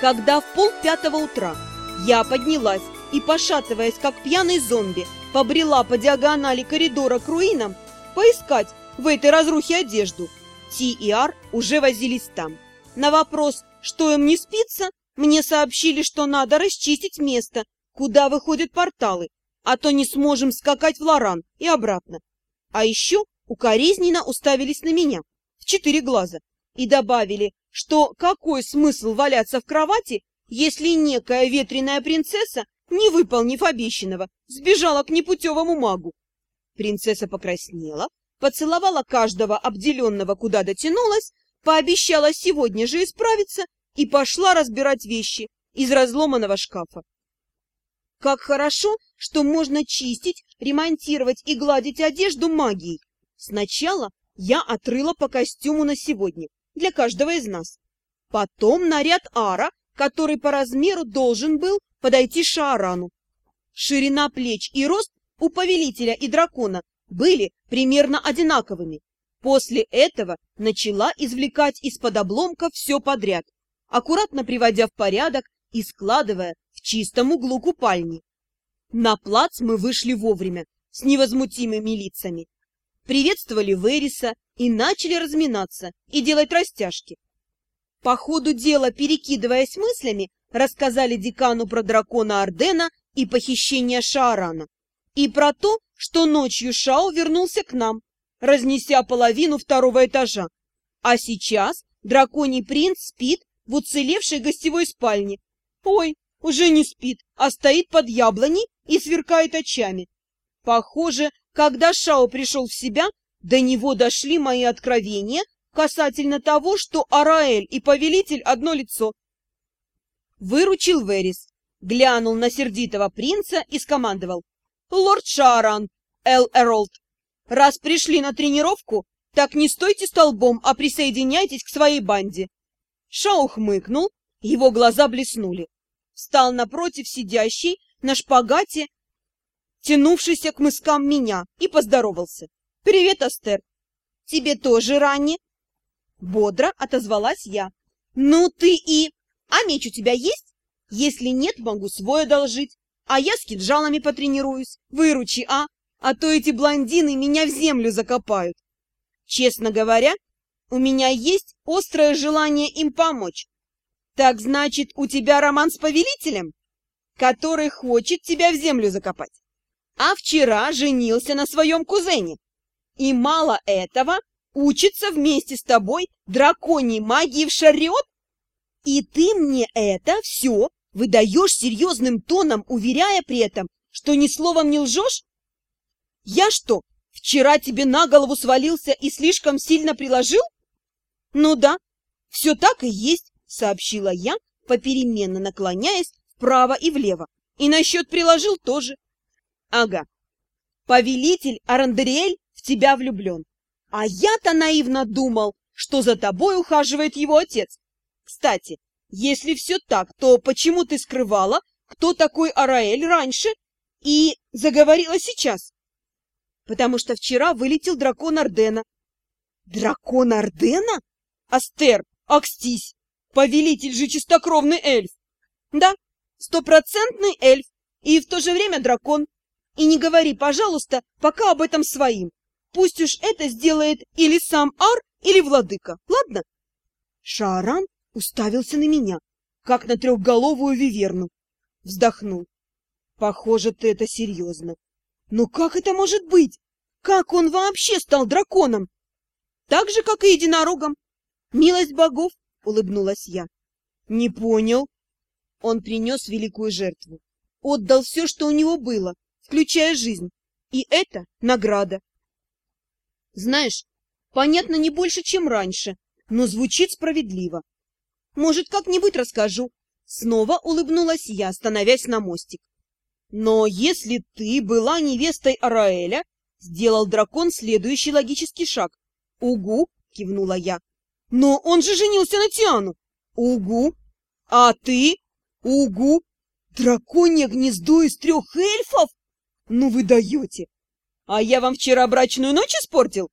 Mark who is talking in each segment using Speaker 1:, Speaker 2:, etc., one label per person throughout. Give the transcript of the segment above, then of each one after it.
Speaker 1: Когда в пол пятого утра я поднялась и, пошатываясь, как пьяный зомби, побрела по диагонали коридора к руинам, поискать в этой разрухе одежду, Ти и Ар уже возились там. На вопрос, что им не спится, мне сообщили, что надо расчистить место, куда выходят порталы, а то не сможем скакать в Лоран и обратно. А еще укоризненно уставились на меня в четыре глаза и добавили, что какой смысл валяться в кровати, если некая ветреная принцесса, не выполнив обещанного, сбежала к непутевому магу. Принцесса покраснела, поцеловала каждого обделенного, куда дотянулась, пообещала сегодня же исправиться и пошла разбирать вещи из разломанного шкафа. Как хорошо, что можно чистить, ремонтировать и гладить одежду магией. Сначала я отрыла по костюму на сегодня, для каждого из нас. Потом наряд Ара, который по размеру должен был подойти Шаарану. Ширина плеч и рост у повелителя и дракона были примерно одинаковыми. После этого начала извлекать из-под обломка все подряд, аккуратно приводя в порядок и складывая в чистом углу купальни. На плац мы вышли вовремя, с невозмутимыми лицами. Приветствовали Вериса и начали разминаться и делать растяжки. По ходу дела, перекидываясь мыслями, рассказали декану про дракона Ордена и похищение Шаарана, и про то, что ночью Шао вернулся к нам, разнеся половину второго этажа. А сейчас драконий принц спит в уцелевшей гостевой спальне. Ой, уже не спит, а стоит под яблоней и сверкает очами. Похоже, когда Шао пришел в себя, до него дошли мои откровения касательно того, что Араэль и Повелитель одно лицо. Выручил Верис, глянул на сердитого принца и скомандовал. «Лорд Шааран, Эл Эролд, раз пришли на тренировку, так не стойте столбом, а присоединяйтесь к своей банде». Шао хмыкнул, его глаза блеснули. Встал напротив сидящей на шпагате, тянувшейся к мыскам меня, и поздоровался. «Привет, Астер! Тебе тоже ранне?» Бодро отозвалась я. «Ну ты и... А меч у тебя есть? Если нет, могу свой одолжить. А я с кинжалами потренируюсь. Выручи, а? А то эти блондины меня в землю закопают. Честно говоря, у меня есть острое желание им помочь. Так значит, у тебя роман с повелителем, который хочет тебя в землю закопать. А вчера женился на своем кузене. И мало этого, учится вместе с тобой драконьей магии в шарет? И ты мне это все выдаешь серьезным тоном, уверяя при этом, что ни словом не лжешь? Я что, вчера тебе на голову свалился и слишком сильно приложил? Ну да, все так и есть, сообщила я, попеременно наклоняясь вправо и влево. И насчет приложил тоже. Ага. Повелитель Арандериэль в тебя влюблен. А я-то наивно думал, что за тобой ухаживает его отец. Кстати, если все так, то почему ты скрывала, кто такой Араэль раньше и заговорила сейчас? Потому что вчера вылетел дракон Ардена. Дракон Ардена? Астер, акстись! Повелитель же чистокровный эльф. Да, стопроцентный эльф и в то же время дракон. И не говори, пожалуйста, пока об этом своим. Пусть уж это сделает или сам Ар, или владыка, ладно? Шааран уставился на меня, как на трехголовую виверну. Вздохнул. Похоже, ты это серьезно. Но как это может быть? Как он вообще стал драконом? Так же, как и единорогом. Милость богов, улыбнулась я. Не понял. Он принес великую жертву. Отдал все, что у него было, включая жизнь. И это награда. Знаешь, понятно не больше, чем раньше, но звучит справедливо. Может, как-нибудь расскажу. Снова улыбнулась я, становясь на мостик. Но если ты была невестой Араэля, сделал дракон следующий логический шаг. Угу, кивнула я. Но он же женился на Тиану. Угу. А ты? Угу. Драконье гнездо из трех эльфов? Ну вы даете. А я вам вчера брачную ночь испортил?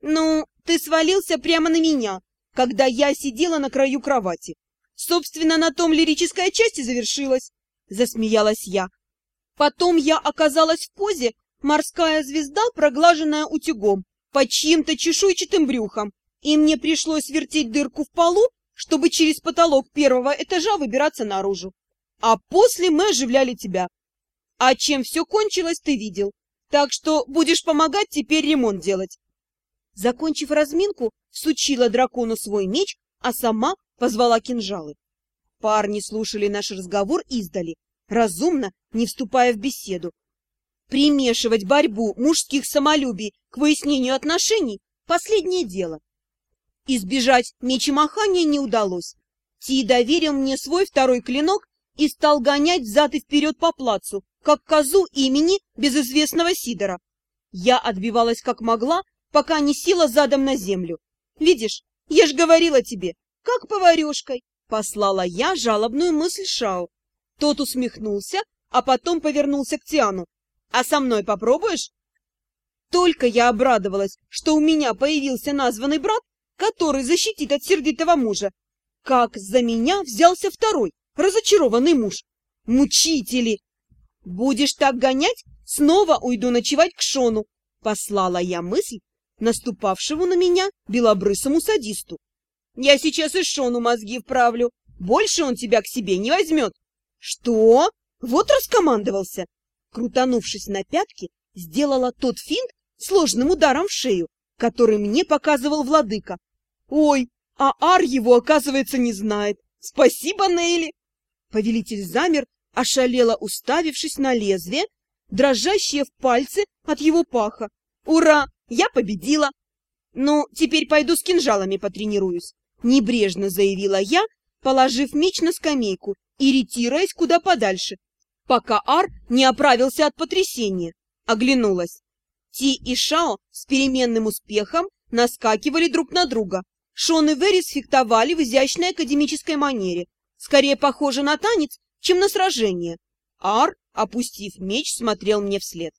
Speaker 1: Ну, ты свалился прямо на меня, когда я сидела на краю кровати. Собственно, на том лирическая часть и завершилась, засмеялась я. Потом я оказалась в позе морская звезда, проглаженная утюгом, под чьим-то чешуйчатым брюхом, и мне пришлось вертеть дырку в полу, чтобы через потолок первого этажа выбираться наружу. А после мы оживляли тебя. А чем все кончилось, ты видел. Так что будешь помогать теперь ремонт делать. Закончив разминку, всучила дракону свой меч, а сама позвала кинжалы. Парни слушали наш разговор издали, разумно, не вступая в беседу. Примешивать борьбу мужских самолюбий к выяснению отношений – последнее дело. Избежать мечемахания не удалось. Ти доверил мне свой второй клинок и стал гонять взад и вперед по плацу, как козу имени безызвестного Сидора. Я отбивалась как могла, пока не села задом на землю. Видишь, я ж говорила тебе, как поварешкой, послала я жалобную мысль Шао. Тот усмехнулся, а потом повернулся к Тиану. А со мной попробуешь? Только я обрадовалась, что у меня появился названный брат, который защитит от сердитого мужа. Как за меня взялся второй, разочарованный муж. Мучители! Будешь так гонять, снова уйду ночевать к Шону, послала я мысль наступавшему на меня белобрысому садисту. Я сейчас и Шону мозги вправлю. Больше он тебя к себе не возьмет. Что? Вот раскомандовался. Крутанувшись на пятки, сделала тот финт сложным ударом в шею, который мне показывал владыка. Ой, а Ар его, оказывается, не знает. Спасибо, Нейли. Повелитель замер, ошалело уставившись на лезвие, дрожащее в пальце от его паха. Ура! Я победила! Ну, теперь пойду с кинжалами потренируюсь. Небрежно заявила я, положив меч на скамейку и ретируясь куда подальше, пока Ар не оправился от потрясения. Оглянулась. Ти и Шао с переменным успехом наскакивали друг на друга, Шон и Верис фехтовали в изящной академической манере, скорее похоже на танец, чем на сражение. Ар, опустив меч, смотрел мне вслед.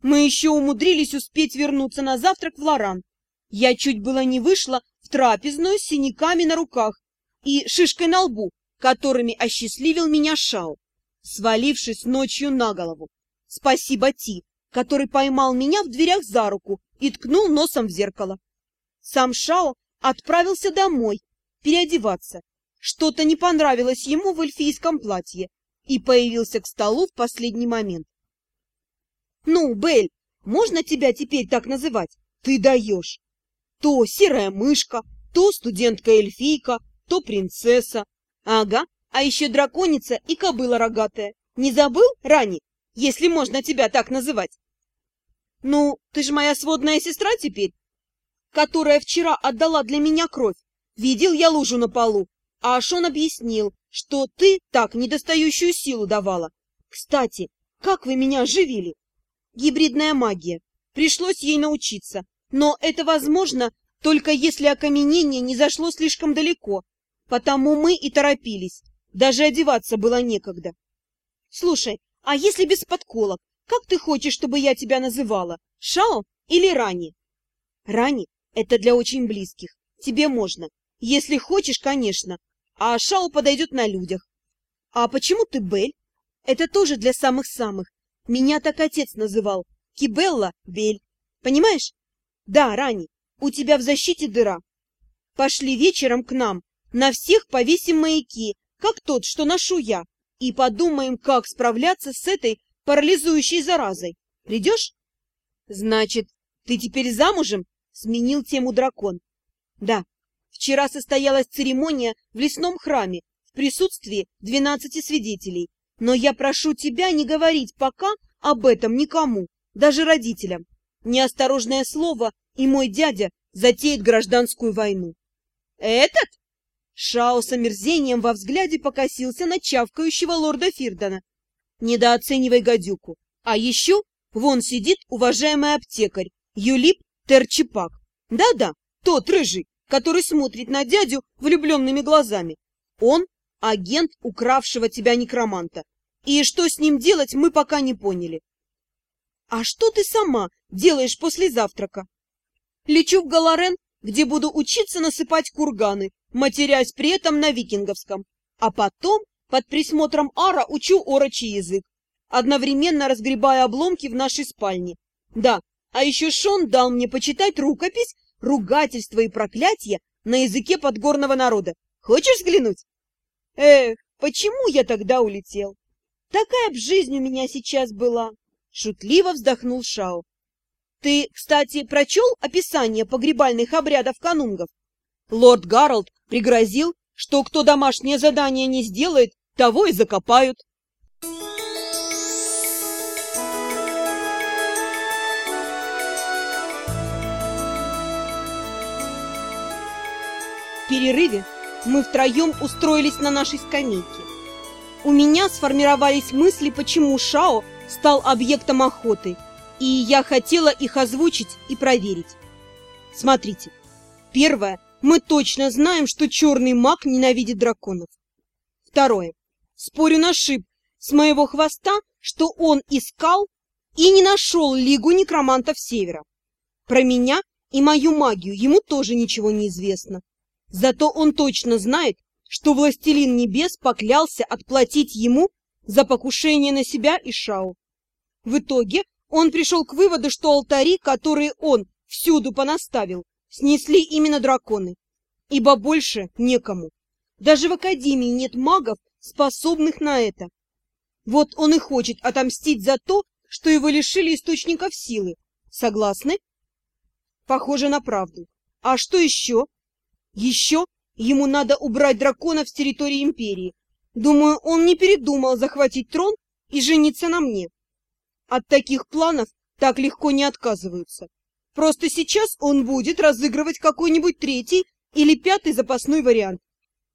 Speaker 1: Мы еще умудрились успеть вернуться на завтрак в Лоран. Я чуть было не вышла в трапезную с синяками на руках и шишкой на лбу, которыми осчастливил меня Шау, свалившись ночью на голову. Спасибо Ти, который поймал меня в дверях за руку и ткнул носом в зеркало. Сам Шао отправился домой переодеваться. Что-то не понравилось ему в эльфийском платье и появился к столу в последний момент. «Ну, Бель, можно тебя теперь так называть? Ты даешь!» То серая мышка, то студентка-эльфийка, то принцесса. Ага, а еще драконица и кобыла рогатая. Не забыл, Рани, если можно тебя так называть? Ну, ты же моя сводная сестра теперь, которая вчера отдала для меня кровь. Видел я лужу на полу, а Ашон объяснил, что ты так недостающую силу давала. Кстати, как вы меня оживили? Гибридная магия. Пришлось ей научиться, но это возможно только если окаменение не зашло слишком далеко, потому мы и торопились. Даже одеваться было некогда. Слушай, а если без подколок, как ты хочешь, чтобы я тебя называла? Шао или Рани? Рани это для очень близких. Тебе можно. Если хочешь, конечно. А Шау подойдет на людях. А почему ты Бель? Это тоже для самых-самых. Меня так отец называл. Кибелла — Бель. Понимаешь? Да, Рани, у тебя в защите дыра. Пошли вечером к нам. На всех повесим маяки, как тот, что ношу я, и подумаем, как справляться с этой парализующей заразой. Придешь? Значит, ты теперь замужем Сменил тему дракон. Да, вчера состоялась церемония в лесном храме в присутствии двенадцати свидетелей. Но я прошу тебя не говорить пока об этом никому, даже родителям. Неосторожное слово, и мой дядя затеет гражданскую войну. Этот? Шао с омерзением во взгляде покосился на чавкающего лорда Фирдона. Недооценивай гадюку. А еще вон сидит уважаемый аптекарь Юлип Терчипак. Да-да, тот рыжий, который смотрит на дядю влюбленными глазами. Он — агент укравшего тебя некроманта. И что с ним делать, мы пока не поняли. А что ты сама делаешь после завтрака? Лечу в Галарен, где буду учиться насыпать курганы матерясь при этом на викинговском, а потом под присмотром Ара учу орочий язык, одновременно разгребая обломки в нашей спальне. Да, а еще Шон дал мне почитать рукопись «Ругательства и проклятия» на языке подгорного народа. Хочешь взглянуть? Эх, почему я тогда улетел? Такая б жизнь у меня сейчас была. Шутливо вздохнул Шао. Ты, кстати, прочел описание погребальных обрядов канунгов? Лорд Гарольд пригрозил, что кто домашнее задание не сделает, того и закопают. В перерыве мы втроем устроились на нашей скамейке. У меня сформировались мысли, почему Шао стал объектом охоты, и я хотела их озвучить и проверить. Смотрите. Первое. Мы точно знаем, что черный маг ненавидит драконов. Второе. Спорю на шип с моего хвоста, что он искал и не нашел Лигу некромантов Севера. Про меня и мою магию ему тоже ничего не известно. Зато он точно знает, что Властелин Небес поклялся отплатить ему за покушение на себя и Шау. В итоге он пришел к выводу, что алтари, которые он всюду понаставил, снесли именно драконы, ибо больше некому. Даже в Академии нет магов, способных на это. Вот он и хочет отомстить за то, что его лишили источников силы. Согласны? Похоже на правду. А что еще? Еще ему надо убрать драконов с территории Империи. Думаю, он не передумал захватить трон и жениться на мне. От таких планов так легко не отказываются. Просто сейчас он будет разыгрывать какой-нибудь третий или пятый запасной вариант.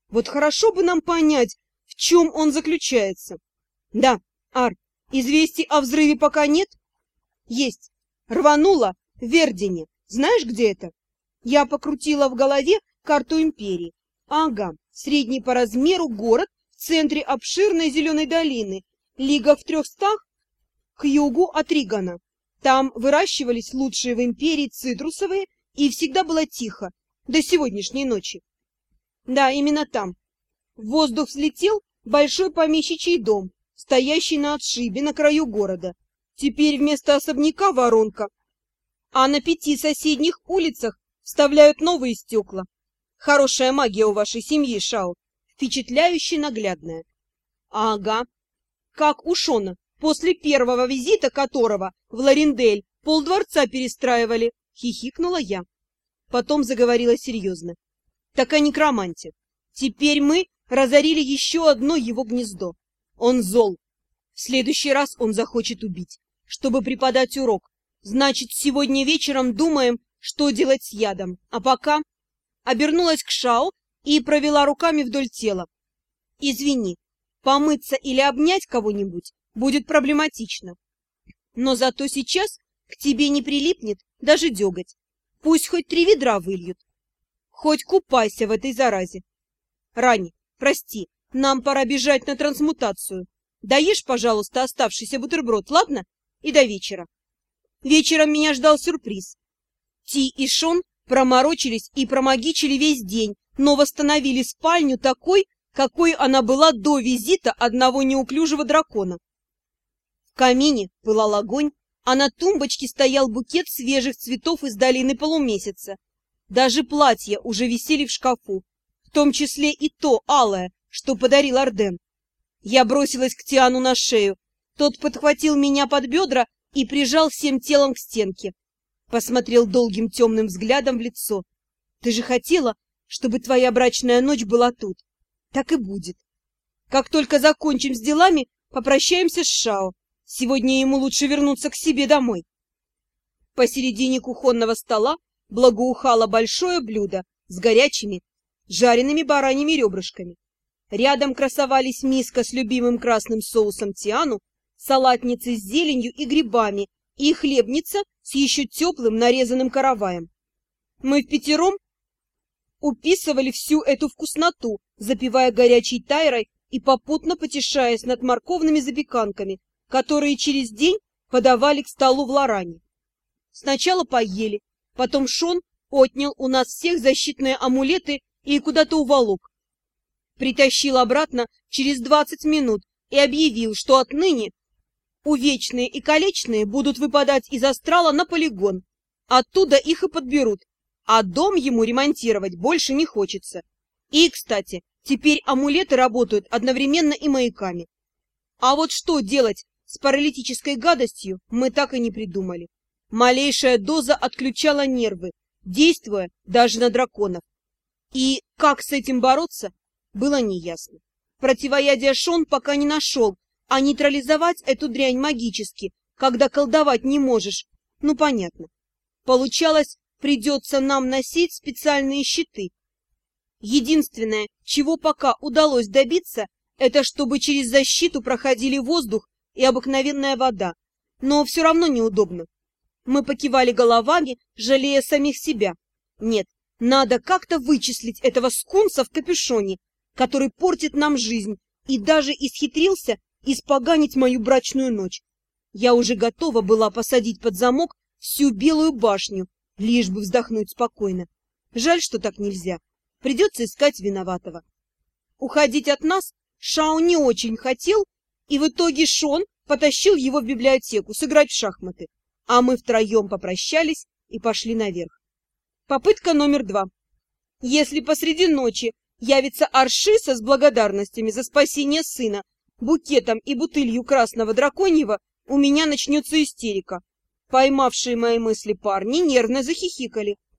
Speaker 1: Вот хорошо бы нам понять, в чем он заключается. Да, Ар, известий о взрыве пока нет? Есть. Рвануло в Вердине. Знаешь, где это? Я покрутила в голове карту империи. Ага, средний по размеру город в центре обширной зеленой долины, лига в трехстах к югу от Ригана. Там выращивались лучшие в империи цитрусовые, и всегда было тихо, до сегодняшней ночи. Да, именно там. В воздух взлетел большой помещичий дом, стоящий на отшибе на краю города. Теперь вместо особняка воронка, а на пяти соседних улицах вставляют новые стекла. Хорошая магия у вашей семьи, Шао, впечатляюще наглядная. Ага, как у Шона, после первого визита которого в Лариндель полдворца перестраивали, хихикнула я. Потом заговорила серьезно. Так о некроманте. Теперь мы разорили еще одно его гнездо. Он зол. В следующий раз он захочет убить, чтобы преподать урок. Значит, сегодня вечером думаем, что делать с ядом. А пока обернулась к Шао и провела руками вдоль тела. «Извини, помыться или обнять кого-нибудь будет проблематично. Но зато сейчас к тебе не прилипнет даже деготь. Пусть хоть три ведра выльют. Хоть купайся в этой заразе. Рани, прости, нам пора бежать на трансмутацию. Даешь, пожалуйста, оставшийся бутерброд, ладно? И до вечера. Вечером меня ждал сюрприз. Ти и Шон Проморочились и промагичили весь день, но восстановили спальню такой, какой она была до визита одного неуклюжего дракона. В камине пылал огонь, а на тумбочке стоял букет свежих цветов из долины полумесяца. Даже платья уже висели в шкафу, в том числе и то алое, что подарил Арден. Я бросилась к Тиану на шею. Тот подхватил меня под бедра и прижал всем телом к стенке. Посмотрел долгим темным взглядом в лицо. Ты же хотела, чтобы твоя брачная ночь была тут. Так и будет. Как только закончим с делами, попрощаемся с Шао. Сегодня ему лучше вернуться к себе домой. Посередине кухонного стола благоухало большое блюдо с горячими, жареными бараньими ребрышками. Рядом красовались миска с любимым красным соусом тиану, салатницы с зеленью и грибами и хлебница с еще теплым нарезанным караваем. Мы в пятером уписывали всю эту вкусноту, запивая горячей тайрой и попутно потешаясь над морковными запеканками, которые через день подавали к столу в Лоране. Сначала поели, потом Шон отнял у нас всех защитные амулеты и куда-то уволок. Притащил обратно через двадцать минут и объявил, что отныне увечные и колечные будут выпадать из астрала на полигон. Оттуда их и подберут, а дом ему ремонтировать больше не хочется. И, кстати, теперь амулеты работают одновременно и маяками. А вот что делать с паралитической гадостью, мы так и не придумали. Малейшая доза отключала нервы, действуя даже на драконов. И как с этим бороться, было неясно. Противоядия Шон пока не нашел, а нейтрализовать эту дрянь магически, когда колдовать не можешь, ну понятно. Получалось, придется нам носить специальные щиты. Единственное, чего пока удалось добиться, это чтобы через защиту проходили воздух и обыкновенная вода. Но все равно неудобно. Мы покивали головами, жалея самих себя. Нет, надо как-то вычислить этого скунса в капюшоне, который портит нам жизнь и даже исхитрился испоганить мою брачную ночь. Я уже готова была посадить под замок всю Белую башню, лишь бы вздохнуть спокойно. Жаль, что так нельзя. Придется искать виноватого. Уходить от нас Шао не очень хотел, и в итоге Шон потащил его в библиотеку сыграть в шахматы, а мы втроем попрощались и пошли наверх. Попытка номер два. Если посреди ночи явится Аршиса с благодарностями за спасение сына, букетом и бутылью красного драконьего, у меня начнется истерика. Поймавшие мои мысли парни нервно захихикали.